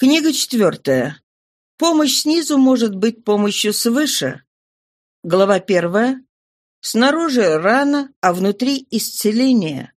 Книга четвертая. Помощь снизу может быть помощью свыше. Глава первая. Снаружи рана, а внутри исцеление.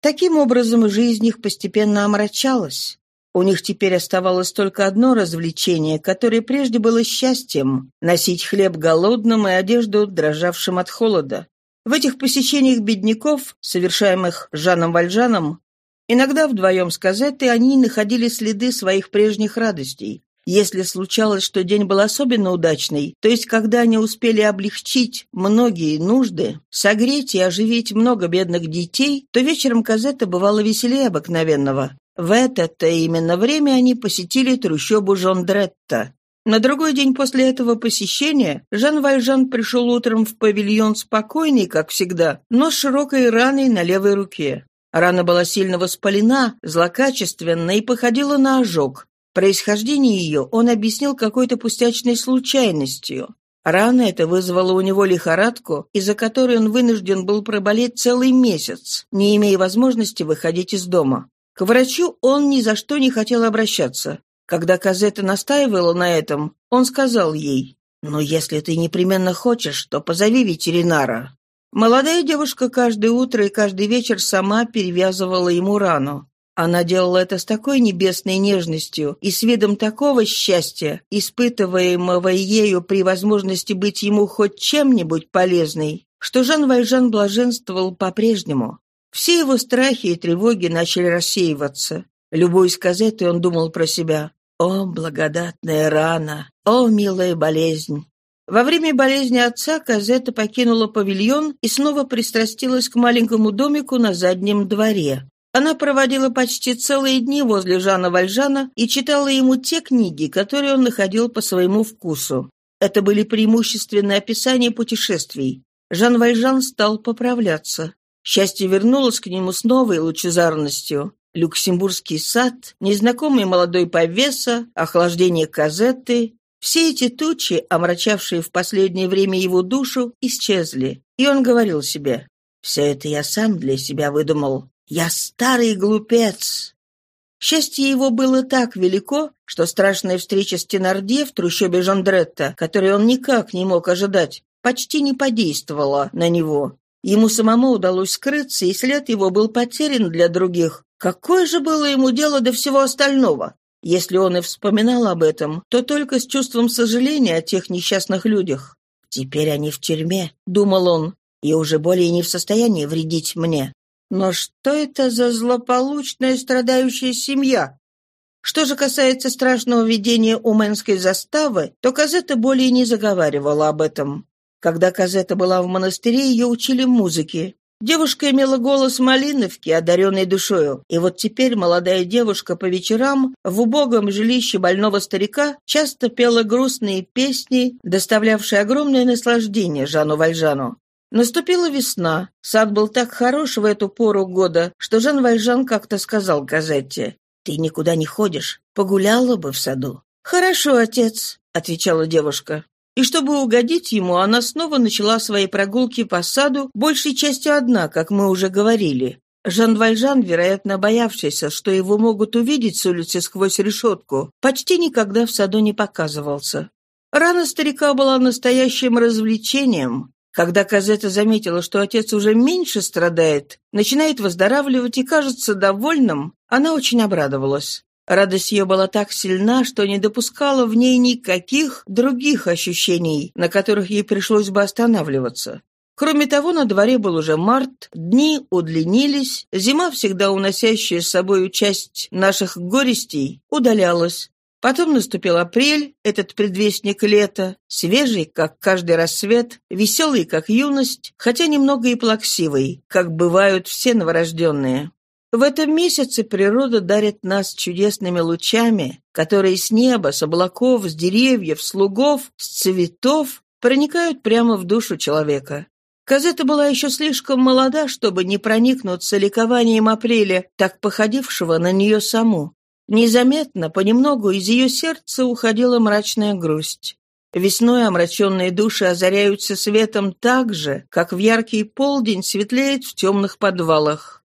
Таким образом, жизнь их постепенно омрачалась. У них теперь оставалось только одно развлечение, которое прежде было счастьем — носить хлеб голодным и одежду дрожавшим от холода. В этих посещениях бедняков, совершаемых Жаном Вальжаном, Иногда вдвоем с Казеттой они находили следы своих прежних радостей. Если случалось, что день был особенно удачный, то есть когда они успели облегчить многие нужды, согреть и оживить много бедных детей, то вечером Казетта бывала веселее обыкновенного. В это-то именно время они посетили трущобу Жондретта. На другой день после этого посещения Жан Вальжан пришел утром в павильон спокойный, как всегда, но с широкой раной на левой руке. Рана была сильно воспалена, злокачественна и походила на ожог. Происхождение ее он объяснил какой-то пустячной случайностью. Рана эта вызвала у него лихорадку, из-за которой он вынужден был проболеть целый месяц, не имея возможности выходить из дома. К врачу он ни за что не хотел обращаться. Когда Казета настаивала на этом, он сказал ей, «Ну, если ты непременно хочешь, то позови ветеринара». Молодая девушка каждое утро и каждый вечер сама перевязывала ему рану. Она делала это с такой небесной нежностью и с видом такого счастья, испытываемого ею при возможности быть ему хоть чем-нибудь полезной, что Жан Вальжан блаженствовал по-прежнему. Все его страхи и тревоги начали рассеиваться. Любой из казеты он думал про себя. «О, благодатная рана! О, милая болезнь! Во время болезни отца Казета покинула павильон и снова пристрастилась к маленькому домику на заднем дворе. Она проводила почти целые дни возле Жана Вальжана и читала ему те книги, которые он находил по своему вкусу. Это были преимущественно описания путешествий. Жан Вальжан стал поправляться. Счастье вернулось к нему с новой лучезарностью. Люксембургский сад, незнакомый молодой повеса, охлаждение казеты, все эти тучи, омрачавшие в последнее время его душу, исчезли, и он говорил себе, «Все это я сам для себя выдумал. Я старый глупец». Счастье его было так велико, что страшная встреча с Тенарде в трущобе Жондретта, которой он никак не мог ожидать, почти не подействовала на него. Ему самому удалось скрыться, и след его был потерян для других. Какое же было ему дело до всего остального? Если он и вспоминал об этом, то только с чувством сожаления о тех несчастных людях. «Теперь они в тюрьме», — думал он, — «и уже более не в состоянии вредить мне». Но что это за злополучная страдающая семья? Что же касается страшного видения Уменской заставы, то Казета более не заговаривала об этом. Когда Казета была в монастыре, ее учили музыке. Девушка имела голос малиновки, одаренной душою, и вот теперь молодая девушка по вечерам в убогом жилище больного старика часто пела грустные песни, доставлявшие огромное наслаждение Жану Вальжану. Наступила весна. Сад был так хорош в эту пору года, что Жан Вальжан как-то сказал Казетте, «Ты никуда не ходишь, погуляла бы в саду». «Хорошо, отец», — отвечала девушка. И чтобы угодить ему, она снова начала свои прогулки по саду, большей частью одна, как мы уже говорили. Жан Вальжан, вероятно, боявшийся, что его могут увидеть с улицы сквозь решетку, почти никогда в саду не показывался. Рана старика была настоящим развлечением. Когда Казета заметила, что отец уже меньше страдает, начинает выздоравливать и кажется довольным, она очень обрадовалась. Радость ее была так сильна, что не допускала в ней никаких других ощущений, на которых ей пришлось бы останавливаться. Кроме того, на дворе был уже март, дни удлинились, зима, всегда уносящая с собой часть наших горестей, удалялась. Потом наступил апрель, этот предвестник лета, свежий, как каждый рассвет, веселый, как юность, хотя немного и плаксивый, как бывают все новорожденные. В этом месяце природа дарит нас чудесными лучами, которые с неба, с облаков, с деревьев, с лугов, с цветов проникают прямо в душу человека. Казета была еще слишком молода, чтобы не проникнуться ликованием апреля, так походившего на нее саму. Незаметно, понемногу из ее сердца уходила мрачная грусть. Весной омраченные души озаряются светом так же, как в яркий полдень светлеет в темных подвалах.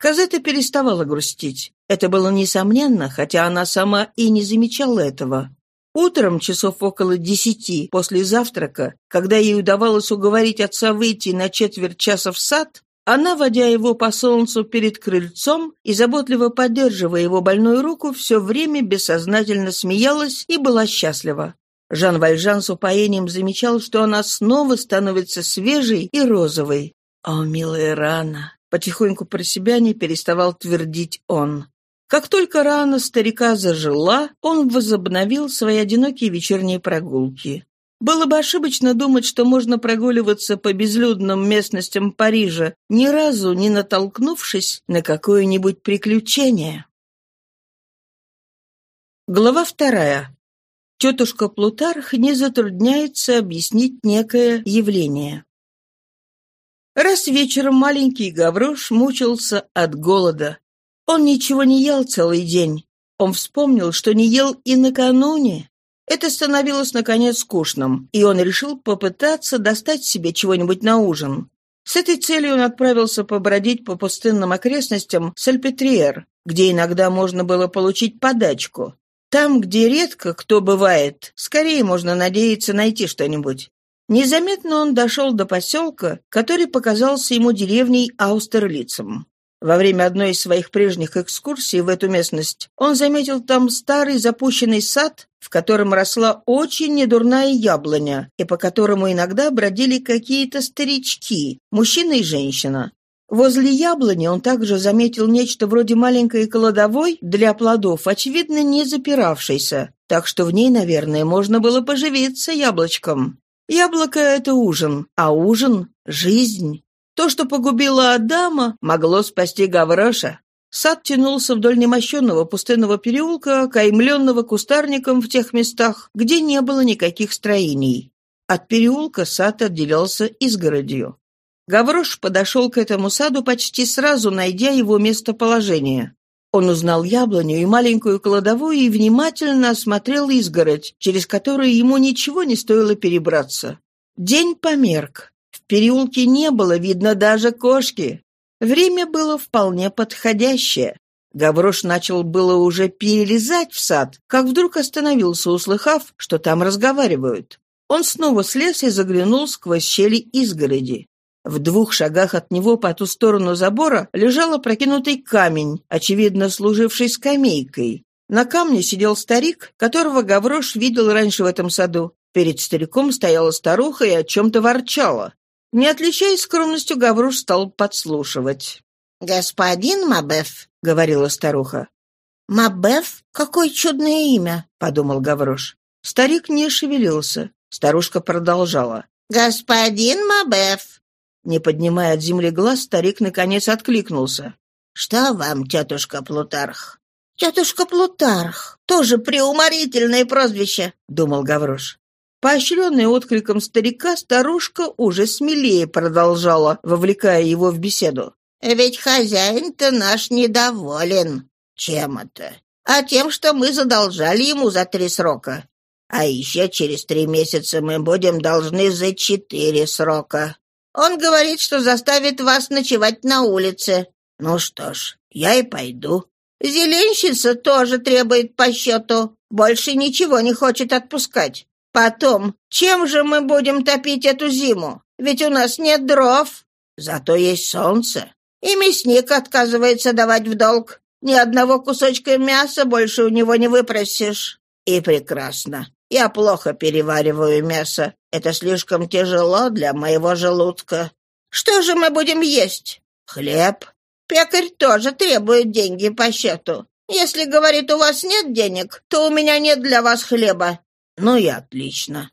Казета переставала грустить. Это было несомненно, хотя она сама и не замечала этого. Утром, часов около десяти, после завтрака, когда ей удавалось уговорить отца выйти на четверть часа в сад, она, водя его по солнцу перед крыльцом и заботливо поддерживая его больную руку, все время бессознательно смеялась и была счастлива. Жан Вальжан с упоением замечал, что она снова становится свежей и розовой. «О, милая рана!» — потихоньку про себя не переставал твердить он. Как только рана старика зажила, он возобновил свои одинокие вечерние прогулки. Было бы ошибочно думать, что можно прогуливаться по безлюдным местностям Парижа, ни разу не натолкнувшись на какое-нибудь приключение. Глава вторая. Тетушка Плутарх не затрудняется объяснить некое явление. Раз вечером маленький Гаврош мучился от голода. Он ничего не ел целый день. Он вспомнил, что не ел и накануне. Это становилось, наконец, скучным, и он решил попытаться достать себе чего-нибудь на ужин. С этой целью он отправился побродить по пустынным окрестностям Сальпетриер, где иногда можно было получить подачку. Там, где редко кто бывает, скорее можно надеяться найти что-нибудь. Незаметно он дошел до поселка, который показался ему деревней Аустерлицем. Во время одной из своих прежних экскурсий в эту местность он заметил там старый запущенный сад, в котором росла очень недурная яблоня, и по которому иногда бродили какие-то старички, мужчина и женщина. Возле яблони он также заметил нечто вроде маленькой кладовой для плодов, очевидно, не запиравшейся, так что в ней, наверное, можно было поживиться яблочком. Яблоко — это ужин, а ужин — жизнь. То, что погубило Адама, могло спасти Гавроша. Сад тянулся вдоль немощенного пустынного переулка, каймленного кустарником в тех местах, где не было никаких строений. От переулка сад отделялся изгородью. Гаврош подошел к этому саду почти сразу, найдя его местоположение. Он узнал яблоню и маленькую кладовую и внимательно осмотрел изгородь, через которую ему ничего не стоило перебраться. День померк переулке не было видно даже кошки. Время было вполне подходящее. Гаврош начал было уже перелезать в сад, как вдруг остановился, услыхав, что там разговаривают. Он снова слез и заглянул сквозь щели изгороди. В двух шагах от него по ту сторону забора лежал опрокинутый камень, очевидно служивший скамейкой. На камне сидел старик, которого Гаврош видел раньше в этом саду. Перед стариком стояла старуха и о чем-то ворчала. Не отличаясь скромностью, Гаврош стал подслушивать. «Господин Мабеф», — говорила старуха. «Мабеф? Какое чудное имя!» — подумал Гаврош. Старик не шевелился. Старушка продолжала. «Господин Мабеф!» Не поднимая от земли глаз, старик наконец откликнулся. «Что вам, тетушка Плутарх?» «Тетушка Плутарх! Тоже преуморительное прозвище!» — думал Гаврош. Поощренная откликом старика, старушка уже смелее продолжала, вовлекая его в беседу. «Ведь хозяин-то наш недоволен. Чем это? А тем, что мы задолжали ему за три срока. А еще через три месяца мы будем должны за четыре срока. Он говорит, что заставит вас ночевать на улице. Ну что ж, я и пойду. Зеленщица тоже требует по счету. Больше ничего не хочет отпускать. Потом, чем же мы будем топить эту зиму? Ведь у нас нет дров. Зато есть солнце. И мясник отказывается давать в долг. Ни одного кусочка мяса больше у него не выпросишь. И прекрасно. Я плохо перевариваю мясо. Это слишком тяжело для моего желудка. Что же мы будем есть? Хлеб. Пекарь тоже требует деньги по счету. Если, говорит, у вас нет денег, то у меня нет для вас хлеба. Ну и отлично.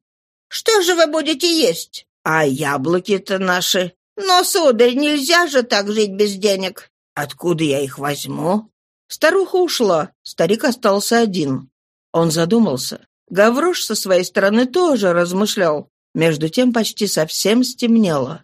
Что же вы будете есть? А яблоки-то наши. Но, сударь, нельзя же так жить без денег. Откуда я их возьму? Старуха ушла, старик остался один. Он задумался. Гаврош со своей стороны тоже размышлял. Между тем почти совсем стемнело.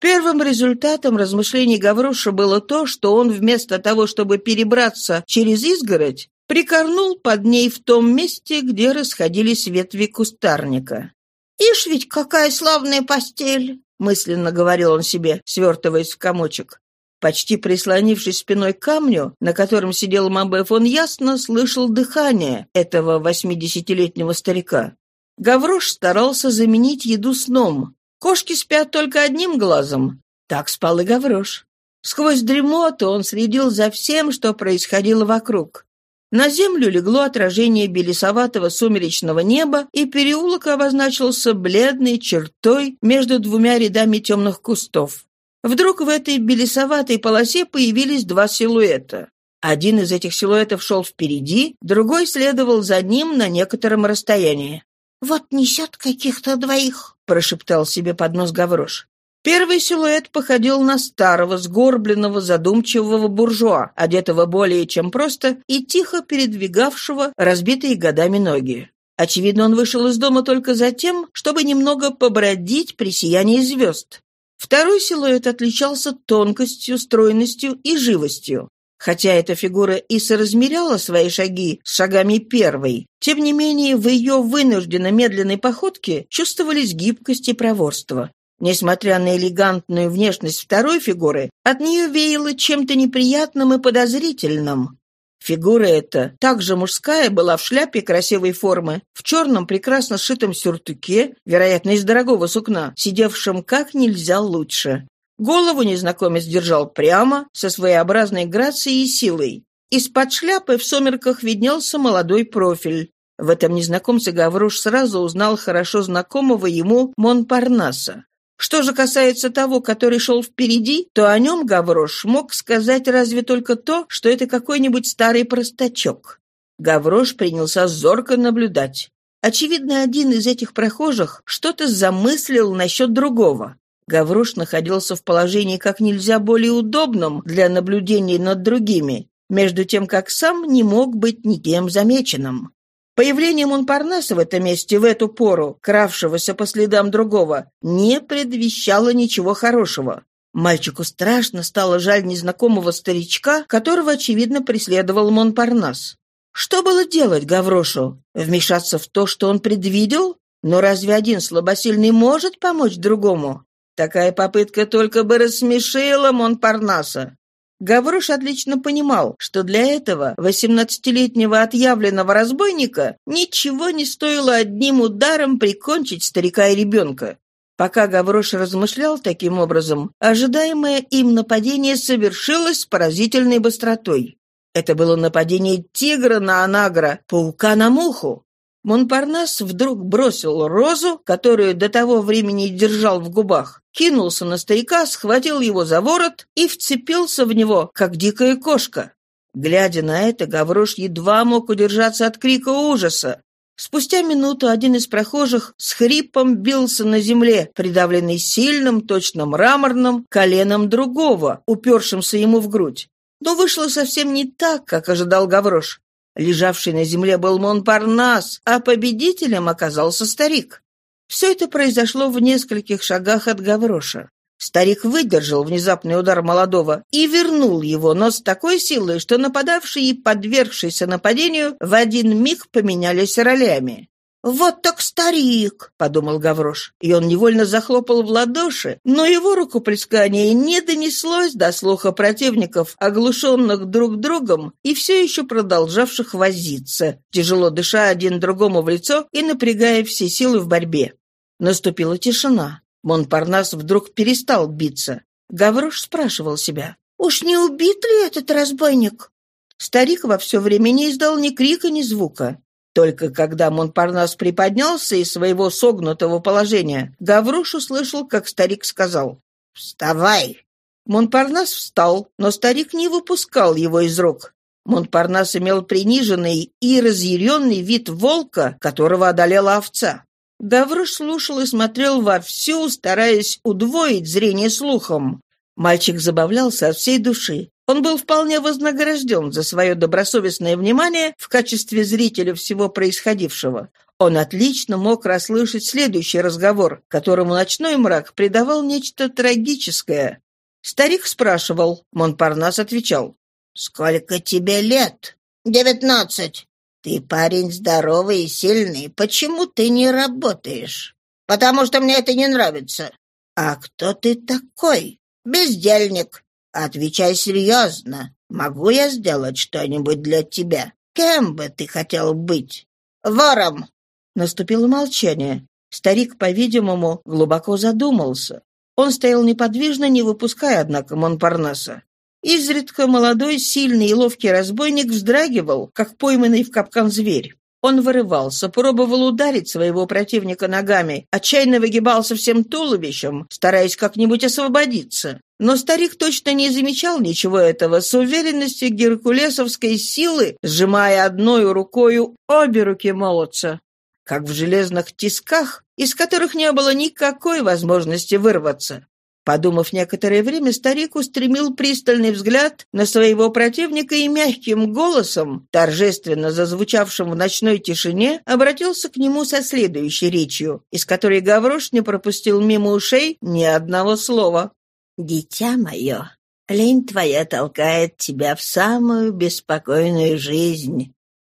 Первым результатом размышлений Гавроша было то, что он вместо того, чтобы перебраться через изгородь, прикорнул под ней в том месте, где расходились ветви кустарника. «Ишь ведь какая славная постель!» — мысленно говорил он себе, свертываясь в комочек. Почти прислонившись спиной к камню, на котором сидел Мамбеф, он ясно слышал дыхание этого восьмидесятилетнего старика. Гаврош старался заменить еду сном. Кошки спят только одним глазом. Так спал и Гаврош. Сквозь дремоту он следил за всем, что происходило вокруг. На землю легло отражение белесоватого сумеречного неба, и переулок обозначился бледной чертой между двумя рядами темных кустов. Вдруг в этой белесоватой полосе появились два силуэта. Один из этих силуэтов шел впереди, другой следовал за ним на некотором расстоянии. «Вот несет каких-то двоих», — прошептал себе под нос Гаврош. Первый силуэт походил на старого, сгорбленного, задумчивого буржуа, одетого более чем просто и тихо передвигавшего разбитые годами ноги. Очевидно, он вышел из дома только за тем, чтобы немного побродить при сиянии звезд. Второй силуэт отличался тонкостью, стройностью и живостью. Хотя эта фигура и соразмеряла свои шаги с шагами первой, тем не менее в ее вынужденно медленной походке чувствовались гибкость и проворство. Несмотря на элегантную внешность второй фигуры, от нее веяло чем-то неприятным и подозрительным. Фигура эта, также мужская, была в шляпе красивой формы, в черном прекрасно сшитом сюртуке, вероятно, из дорогого сукна, сидевшем как нельзя лучше. Голову незнакомец держал прямо, со своеобразной грацией и силой. Из-под шляпы в сумерках виднелся молодой профиль. В этом незнакомце Гаврош сразу узнал хорошо знакомого ему Монпарнаса. Что же касается того, который шел впереди, то о нем Гаврош мог сказать разве только то, что это какой-нибудь старый простачок. Гаврош принялся зорко наблюдать. Очевидно, один из этих прохожих что-то замыслил насчет другого. Гаврош находился в положении как нельзя более удобном для наблюдений над другими, между тем как сам не мог быть никем замеченным. Появление Монпарнаса в этом месте в эту пору, кравшегося по следам другого, не предвещало ничего хорошего. Мальчику страшно стало жаль незнакомого старичка, которого, очевидно, преследовал Монпарнас. Что было делать Гаврошу? Вмешаться в то, что он предвидел? Но разве один слабосильный может помочь другому? Такая попытка только бы рассмешила Монпарнаса. Гаврош отлично понимал, что для этого восемнадцатилетнего отъявленного разбойника ничего не стоило одним ударом прикончить старика и ребенка. Пока Гаврош размышлял таким образом, ожидаемое им нападение совершилось с поразительной быстротой. Это было нападение тигра на анагра, паука на муху. Монпарнас вдруг бросил розу, которую до того времени держал в губах, кинулся на старика, схватил его за ворот и вцепился в него, как дикая кошка. Глядя на это, Гаврош едва мог удержаться от крика ужаса. Спустя минуту один из прохожих с хрипом бился на земле, придавленный сильным, точно мраморным коленом другого, упершимся ему в грудь. Но вышло совсем не так, как ожидал Гаврош. Лежавший на земле был Монпарнас, а победителем оказался старик. Все это произошло в нескольких шагах от Гавроша. Старик выдержал внезапный удар молодого и вернул его, но с такой силой, что нападавший и подвергшийся нападению в один миг поменялись ролями. «Вот так старик!» — подумал Гаврош. И он невольно захлопал в ладоши, но его рукоплескание не донеслось до слуха противников, оглушенных друг другом и все еще продолжавших возиться, тяжело дыша один другому в лицо и напрягая все силы в борьбе. Наступила тишина. Монпарнас вдруг перестал биться. Гаврош спрашивал себя, «Уж не убит ли этот разбойник?» Старик во все время не издал ни крика, ни звука. Только когда Монпарнас приподнялся из своего согнутого положения, Гаврош услышал, как старик сказал «Вставай!». Монпарнас встал, но старик не выпускал его из рук. Монпарнас имел приниженный и разъяренный вид волка, которого одолела овца. Гаврош слушал и смотрел вовсю, стараясь удвоить зрение слухом. Мальчик забавлялся от всей души. Он был вполне вознагражден за свое добросовестное внимание в качестве зрителя всего происходившего. Он отлично мог расслышать следующий разговор, которому ночной мрак придавал нечто трагическое. Старик спрашивал, Монпарнас отвечал. «Сколько тебе лет?» «Девятнадцать». «Ты парень здоровый и сильный. Почему ты не работаешь?» «Потому что мне это не нравится». «А кто ты такой?» «Бездельник». Отвечай серьезно. Могу я сделать что-нибудь для тебя? Кем бы ты хотел быть? Вором!» Наступило молчание. Старик, по-видимому, глубоко задумался. Он стоял неподвижно, не выпуская, однако, Монпарнаса. Изредка молодой, сильный и ловкий разбойник вздрагивал, как пойманный в капкан зверь. Он вырывался, пробовал ударить своего противника ногами, отчаянно выгибался всем туловищем, стараясь как-нибудь освободиться. Но старик точно не замечал ничего этого, с уверенностью геркулесовской силы, сжимая одной рукою обе руки молодца, как в железных тисках, из которых не было никакой возможности вырваться. Подумав некоторое время, старик устремил пристальный взгляд на своего противника и мягким голосом, торжественно зазвучавшим в ночной тишине, обратился к нему со следующей речью, из которой Гаврош не пропустил мимо ушей ни одного слова. «Дитя мое, лень твоя толкает тебя в самую беспокойную жизнь.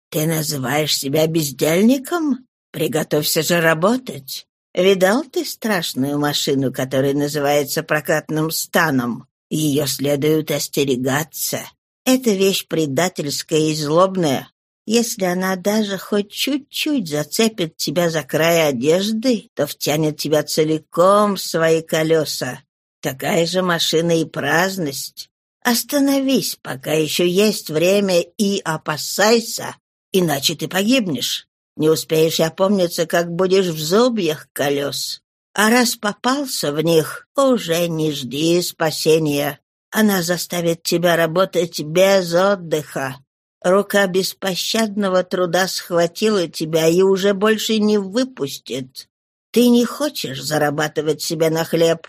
Ты называешь себя бездельником? Приготовься же работать. Видал ты страшную машину, которая называется прокатным станом? Ее следует остерегаться. Это вещь предательская и злобная. Если она даже хоть чуть-чуть зацепит тебя за край одежды, то втянет тебя целиком в свои колеса. Такая же машина и праздность. Остановись, пока еще есть время, и опасайся, иначе ты погибнешь. Не успеешь опомниться, как будешь в зубьях колес. А раз попался в них, уже не жди спасения. Она заставит тебя работать без отдыха. Рука беспощадного труда схватила тебя и уже больше не выпустит. Ты не хочешь зарабатывать себе на хлеб,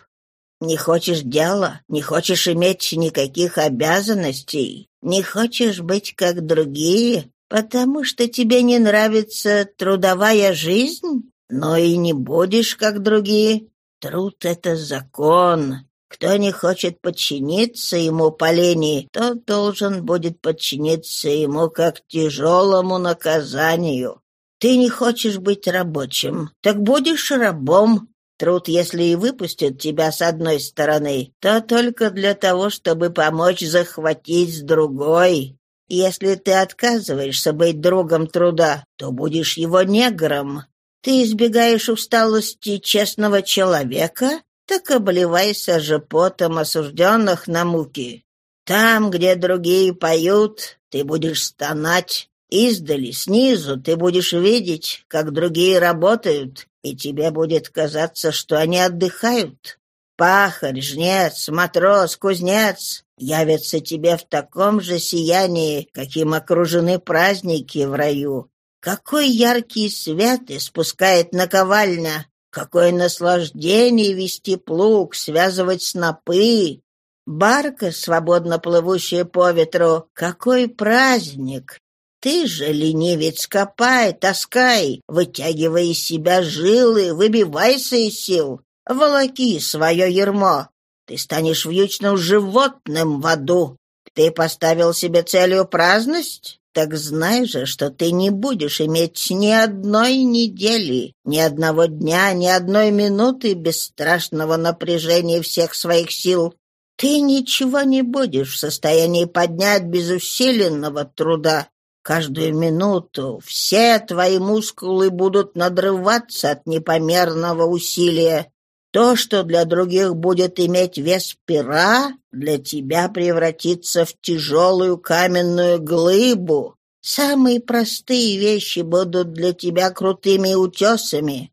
не хочешь дела, не хочешь иметь никаких обязанностей, не хочешь быть как другие, Потому что тебе не нравится трудовая жизнь? Но и не будешь, как другие. Труд — это закон. Кто не хочет подчиниться ему по лени, тот должен будет подчиниться ему как тяжелому наказанию. Ты не хочешь быть рабочим, так будешь рабом. Труд, если и выпустит тебя с одной стороны, то только для того, чтобы помочь захватить с другой. Если ты отказываешься быть другом труда, то будешь его негром. Ты избегаешь усталости честного человека, так обливайся же потом осужденных на муки. Там, где другие поют, ты будешь стонать. Издали, снизу ты будешь видеть, как другие работают, и тебе будет казаться, что они отдыхают. Пахарь, жнец, матрос, кузнец явятся тебе в таком же сиянии, каким окружены праздники в раю. Какой яркий свет испускает наковальня! Какое наслаждение вести плуг, связывать снопы! Барка, свободно плывущая по ветру, какой праздник! Ты же, ленивец, копай, таскай, вытягивай из себя жилы, выбивайся из сил. Волоки свое ермо. Ты станешь вьючным животным в аду. Ты поставил себе целью праздность? Так знай же, что ты не будешь иметь ни одной недели, ни одного дня, ни одной минуты бесстрашного напряжения всех своих сил. Ты ничего не будешь в состоянии поднять без усиленного труда. Каждую минуту все твои мускулы будут надрываться от непомерного усилия. То, что для других будет иметь вес пера, для тебя превратится в тяжелую каменную глыбу. Самые простые вещи будут для тебя крутыми утесами.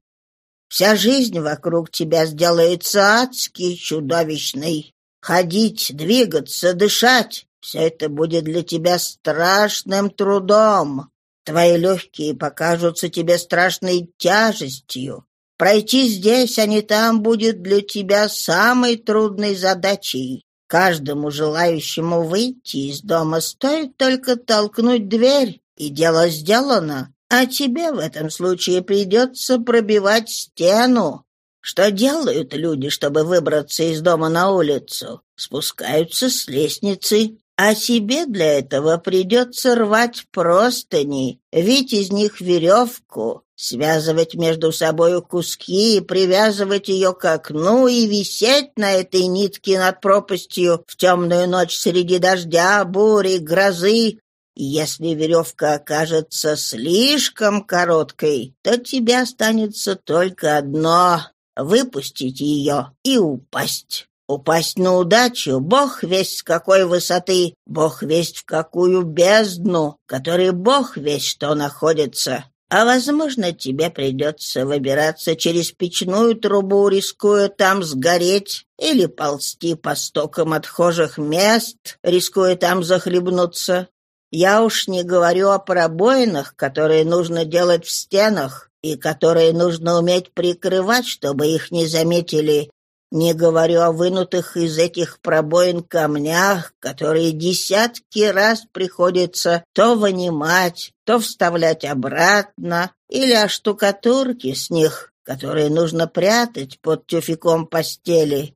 Вся жизнь вокруг тебя сделается адски чудовищной. Ходить, двигаться, дышать — все это будет для тебя страшным трудом. Твои легкие покажутся тебе страшной тяжестью. Пройти здесь, а не там будет для тебя самой трудной задачей. Каждому желающему выйти из дома стоит только толкнуть дверь, и дело сделано. А тебе в этом случае придется пробивать стену. Что делают люди, чтобы выбраться из дома на улицу? Спускаются с лестницы. А себе для этого придется рвать простыни, вить из них веревку, связывать между собой куски и привязывать ее к окну и висеть на этой нитке над пропастью в темную ночь среди дождя, бури, грозы. Если веревка окажется слишком короткой, то тебе останется только одно — выпустить ее и упасть. Упасть на удачу, бог весть с какой высоты, бог весть в какую бездну, который бог весть что находится. А, возможно, тебе придется выбираться через печную трубу, рискуя там сгореть, или ползти по стокам отхожих мест, рискуя там захлебнуться. Я уж не говорю о пробоинах, которые нужно делать в стенах, и которые нужно уметь прикрывать, чтобы их не заметили, не говорю о вынутых из этих пробоин камнях, которые десятки раз приходится то вынимать, то вставлять обратно, или о штукатурке с них, которые нужно прятать под тюфяком постели.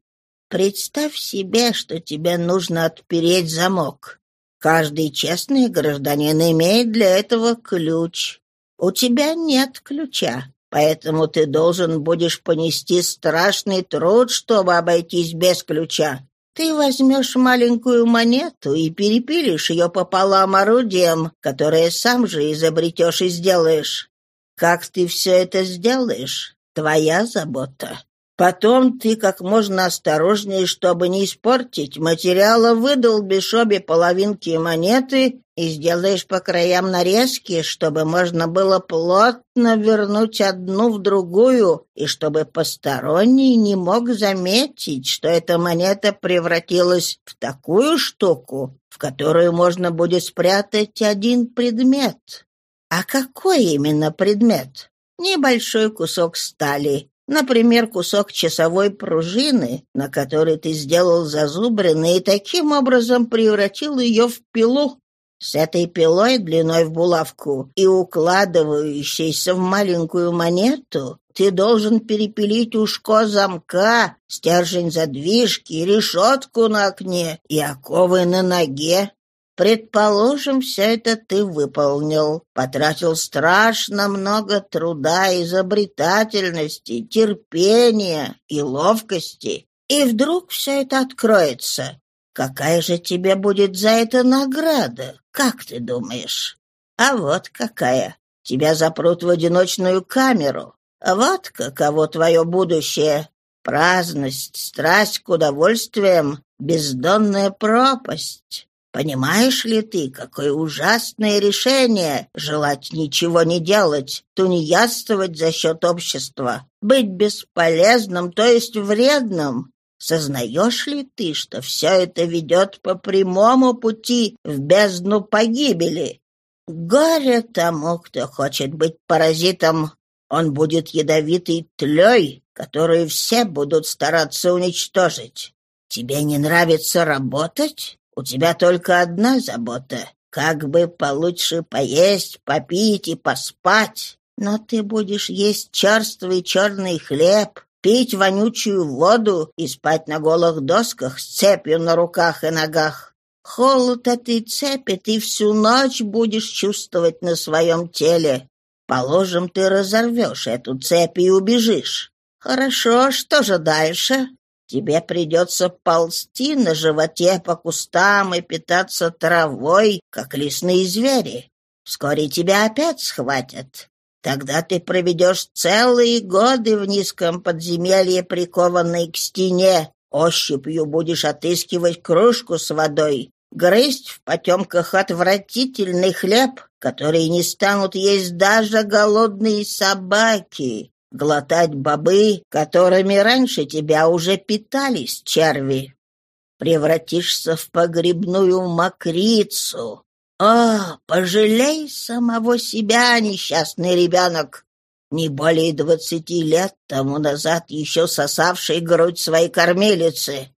Представь себе, что тебе нужно отпереть замок. Каждый честный гражданин имеет для этого ключ. У тебя нет ключа. Поэтому ты должен будешь понести страшный труд, чтобы обойтись без ключа. Ты возьмешь маленькую монету и перепилишь ее пополам орудием, которое сам же изобретешь и сделаешь. Как ты все это сделаешь? Твоя забота. Потом ты как можно осторожнее, чтобы не испортить материала, выдолбишь обе половинки монеты и сделаешь по краям нарезки, чтобы можно было плотно вернуть одну в другую, и чтобы посторонний не мог заметить, что эта монета превратилась в такую штуку, в которую можно будет спрятать один предмет. А какой именно предмет? Небольшой кусок стали, Например, кусок часовой пружины, на который ты сделал зазубрины, и таким образом превратил ее в пилу. С этой пилой длиной в булавку и укладывающейся в маленькую монету ты должен перепилить ушко замка, стержень задвижки, решетку на окне и оковы на ноге. Предположим, все это ты выполнил, потратил страшно много труда, изобретательности, терпения и ловкости. И вдруг все это откроется. Какая же тебе будет за это награда? Как ты думаешь? А вот какая. Тебя запрут в одиночную камеру. Вот каково твое будущее. Праздность, страсть к удовольствиям, бездонная пропасть. Понимаешь ли ты, какое узастное решение желать ничего не делать, тунеядствовать за счет общества, быть бесполезным, то есть вредным? Сознаешь ли ты, что все это ведет по прямому пути в бездну погибели? Горе тому, кто хочет быть паразитом. Он будет ядовитой тлей, которую все будут стараться уничтожить. Тебе не нравится работать? У тебя только одна забота — как бы получше поесть, попить и поспать. Но ты будешь есть черствый черный хлеб, пить вонючую воду и спать на голых досках с цепью на руках и ногах. Холод этой цепи ты всю ночь будешь чувствовать на своем теле. Положим, ты разорвешь эту цепь и убежишь. Хорошо, что же дальше? Тебе придется ползти на животе по кустам и питаться травой, как лесные звери. Вскоре тебя опять схватят. Тогда ты проведешь целые годы в низком подземелье, прикованной к стене. Ощупью будешь отыскивать кружку с водой, грызть в потемках отвратительный хлеб, который не станут есть даже голодные собаки глотать бобы, которыми раньше тебя уже питались черви. Превратишься в погребную мокрицу. О, пожалей самого себя, несчастный ребенок, не более двадцати лет тому назад еще сосавший грудь своей кормилицы.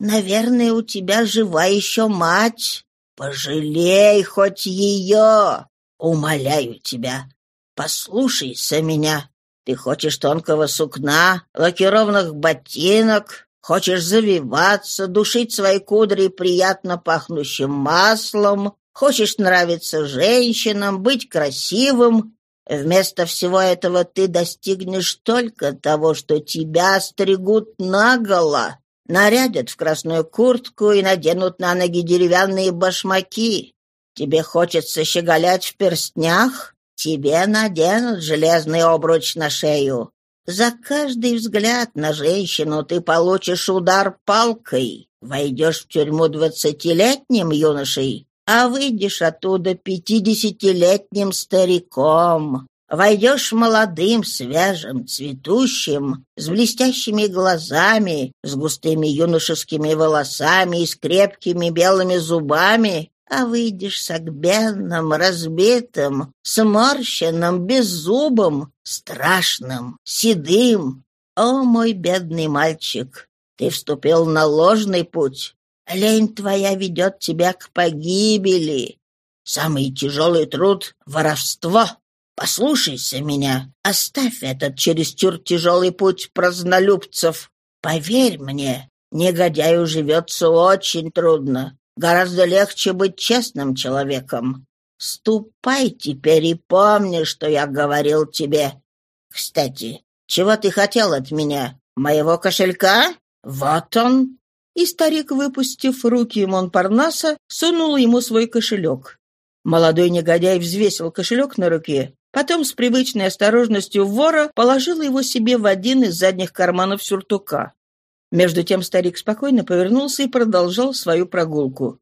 Наверное, у тебя жива еще мать. Пожалей хоть ее. Умоляю тебя, послушайся меня. Ты хочешь тонкого сукна, лакированных ботинок, Хочешь завиваться, душить свои кудри приятно пахнущим маслом, хочешь нравиться женщинам, быть красивым. Вместо всего этого ты достигнешь только того, что тебя стригут наголо, нарядят в красную куртку и наденут на ноги деревянные башмаки. Тебе хочется щеголять в перстнях? Тебе наденут железный обруч на шею. За каждый взгляд на женщину ты получишь удар палкой, войдешь в тюрьму двадцатилетним юношей, а выйдешь оттуда пятидесятилетним стариком. Войдешь молодым, свежим, цветущим, с блестящими глазами, с густыми юношескими волосами и с крепкими белыми зубами, а выйдешь согбенным, разбитым, сморщенным, беззубым, страшным, седым. О, мой бедный мальчик, ты вступил на ложный путь. Лень твоя ведет тебя к погибели. Самый тяжелый труд — воровство. Послушайся меня, оставь этот чересчур тяжелый путь празднолюбцев. Поверь мне, негодяю живется очень трудно. Гораздо легче быть честным человеком. Ступай теперь и помни, что я говорил тебе. Кстати, чего ты хотел от меня? Моего кошелька? Вот он. И старик, выпустив руки Монпарнаса, сунул ему свой кошелек. Молодой негодяй взвесил кошелек на руке, потом с привычной осторожностью вора положил его себе в один из задних карманов сюртука. Между тем старик спокойно повернулся и продолжал свою прогулку.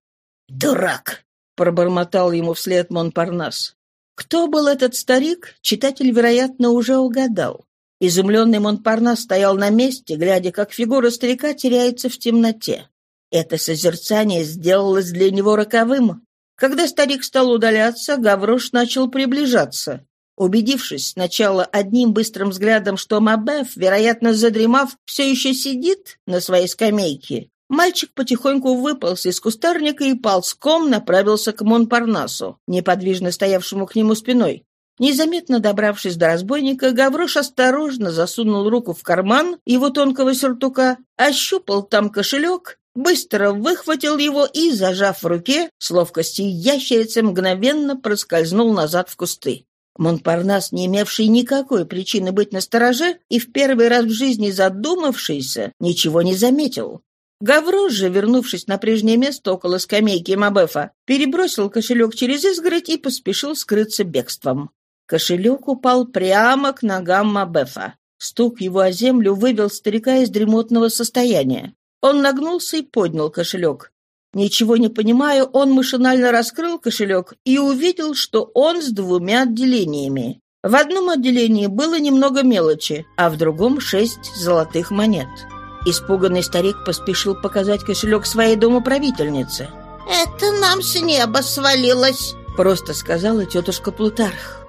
«Дурак!» — пробормотал ему вслед Монпарнас. Кто был этот старик, читатель, вероятно, уже угадал. Изумленный Монпарнас стоял на месте, глядя, как фигура старика теряется в темноте. Это созерцание сделалось для него роковым. Когда старик стал удаляться, Гаврош начал приближаться. Убедившись сначала одним быстрым взглядом, что Мабеф, вероятно, задремав, все еще сидит на своей скамейке, мальчик потихоньку выполз из кустарника и ползком направился к Монпарнасу, неподвижно стоявшему к нему спиной. Незаметно добравшись до разбойника, Гаврош осторожно засунул руку в карман его тонкого сюртука, ощупал там кошелек, быстро выхватил его и, зажав в руке, с ловкостью ящерицы мгновенно проскользнул назад в кусты. Монпарнас, не имевший никакой причины быть настороже и в первый раз в жизни задумавшийся, ничего не заметил. Гаврош же, вернувшись на прежнее место около скамейки Мабефа, перебросил кошелек через изгородь и поспешил скрыться бегством. Кошелек упал прямо к ногам Мабефа. Стук его о землю вывел старика из дремотного состояния. Он нагнулся и поднял кошелек. Ничего не понимая, он машинально раскрыл кошелек и увидел, что он с двумя отделениями. В одном отделении было немного мелочи, а в другом шесть золотых монет. Испуганный старик поспешил показать кошелек своей домоправительнице. «Это нам с неба свалилось», — просто сказала тетушка Плутарх.